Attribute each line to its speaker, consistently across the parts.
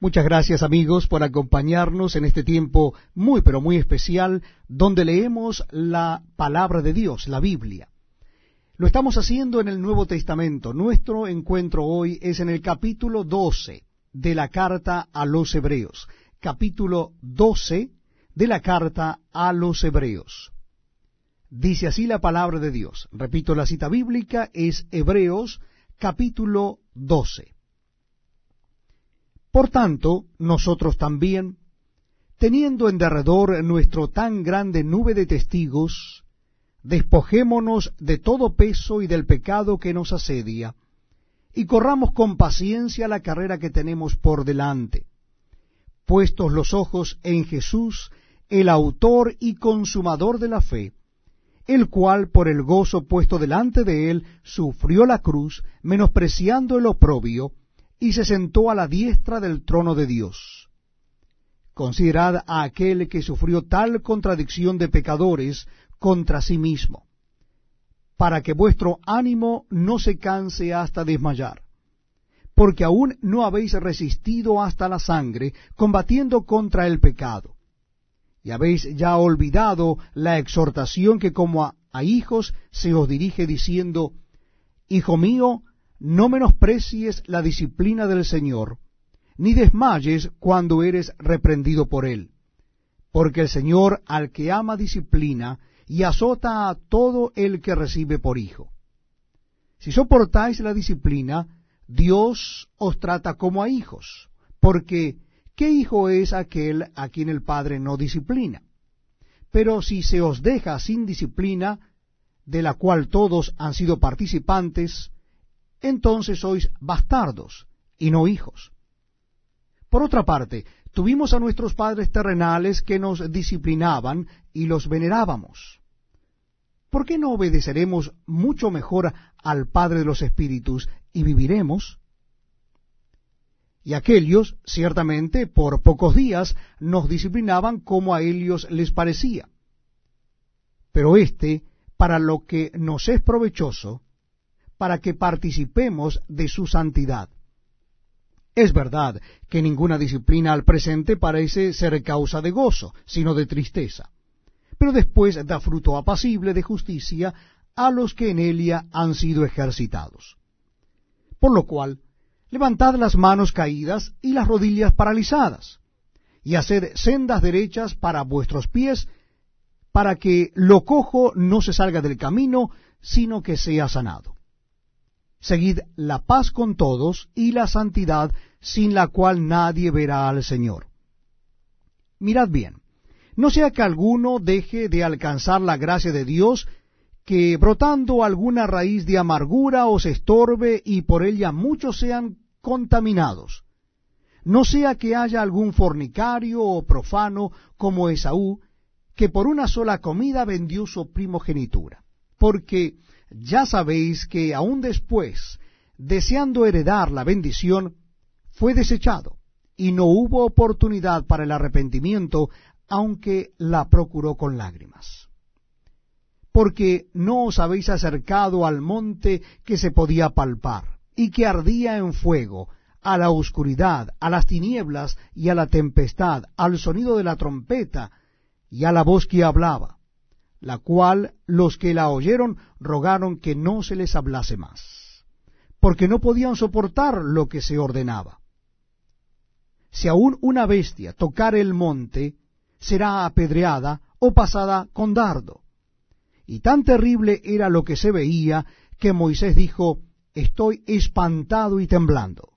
Speaker 1: Muchas gracias amigos por acompañarnos en este tiempo muy pero muy especial donde leemos la palabra de Dios, la Biblia. Lo estamos haciendo en el Nuevo Testamento. Nuestro encuentro hoy es en el capítulo 12 de la carta a los Hebreos. Capítulo 12 de la carta a los Hebreos. Dice así la palabra de Dios. Repito, la cita bíblica es Hebreos capítulo 12. Por tanto, nosotros también, teniendo en derredor nuestro tan grande nube de testigos, despojémonos de todo peso y del pecado que nos asedia, y corramos con paciencia la carrera que tenemos por delante, puestos los ojos en Jesús, el autor y consumador de la fe, el cual por el gozo puesto delante de él sufrió la cruz, menospreciando el oprobio, y se sentó a la diestra del trono de Dios. Considerad a aquel que sufrió tal contradicción de pecadores contra sí mismo, para que vuestro ánimo no se canse hasta desmayar, porque aún no habéis resistido hasta la sangre, combatiendo contra el pecado, y habéis ya olvidado la exhortación que como a, a hijos se os dirige diciendo, Hijo mío, no menosprecies la disciplina del Señor, ni desmayes cuando eres reprendido por Él, porque el Señor al que ama disciplina y azota a todo el que recibe por hijo. Si soportáis la disciplina, Dios os trata como a hijos, porque ¿qué hijo es aquel a quien el Padre no disciplina? Pero si se os deja sin disciplina, de la cual todos han sido participantes, entonces sois bastardos y no hijos. Por otra parte, tuvimos a nuestros padres terrenales que nos disciplinaban y los venerábamos. ¿Por qué no obedeceremos mucho mejor al Padre de los Espíritus y viviremos? Y aquellos, ciertamente, por pocos días nos disciplinaban como a ellos les parecía. Pero éste, para lo que nos es provechoso, para que participemos de su santidad. Es verdad que ninguna disciplina al presente parece ser causa de gozo, sino de tristeza, pero después da fruto apacible de justicia a los que en ella han sido ejercitados. Por lo cual, levantad las manos caídas y las rodillas paralizadas, y haced sendas derechas para vuestros pies, para que lo cojo no se salga del camino, sino que sea sanado. Seguid la paz con todos y la santidad sin la cual nadie verá al Señor. Mirad bien, no sea que alguno deje de alcanzar la gracia de Dios, que brotando alguna raíz de amargura os estorbe y por ella muchos sean contaminados. No sea que haya algún fornicario o profano como Esaú, que por una sola comida vendió su primogenitura. Porque ya sabéis que aún después, deseando heredar la bendición, fue desechado, y no hubo oportunidad para el arrepentimiento, aunque la procuró con lágrimas. Porque no os habéis acercado al monte que se podía palpar, y que ardía en fuego, a la oscuridad, a las tinieblas y a la tempestad, al sonido de la trompeta y a la voz que hablaba la cual los que la oyeron rogaron que no se les hablase más, porque no podían soportar lo que se ordenaba. Si aún una bestia tocar el monte, será apedreada o pasada con dardo. Y tan terrible era lo que se veía que Moisés dijo, estoy espantado y temblando,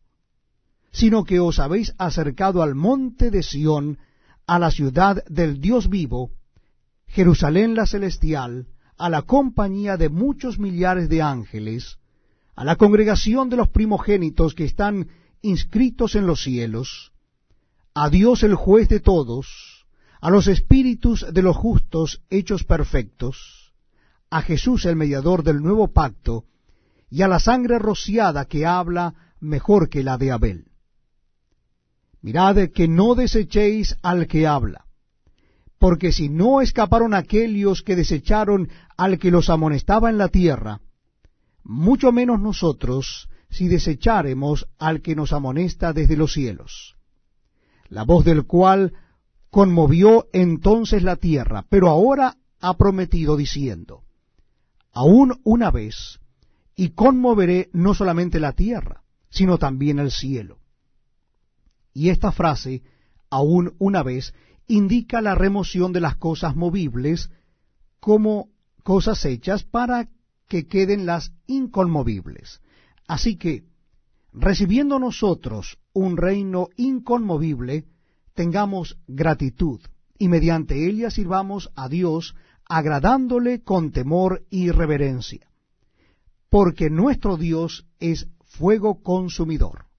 Speaker 1: sino que os habéis acercado al monte de Sión, a la ciudad del Dios vivo, Jerusalén la celestial, a la compañía de muchos millares de ángeles, a la congregación de los primogénitos que están inscritos en los cielos, a Dios el juez de todos, a los espíritus de los justos hechos perfectos, a Jesús el mediador del nuevo pacto, y a la sangre rociada que habla mejor que la de Abel. Mirad que no desechéis al que habla porque si no escaparon aquellos que desecharon al que los amonestaba en la tierra, mucho menos nosotros si desecháremos al que nos amonesta desde los cielos. la voz del cual conmovió entonces la tierra, pero ahora ha prometido diciendo, aún una vez, y conmoveré no solamente la tierra, sino también el cielo. Y esta frase, aún una vez, indica la remoción de las cosas movibles como cosas hechas para que queden las inconmovibles. Así que, recibiendo nosotros un reino inconmovible, tengamos gratitud y mediante ella sirvamos a Dios agradándole con temor y reverencia, porque nuestro Dios es fuego consumidor.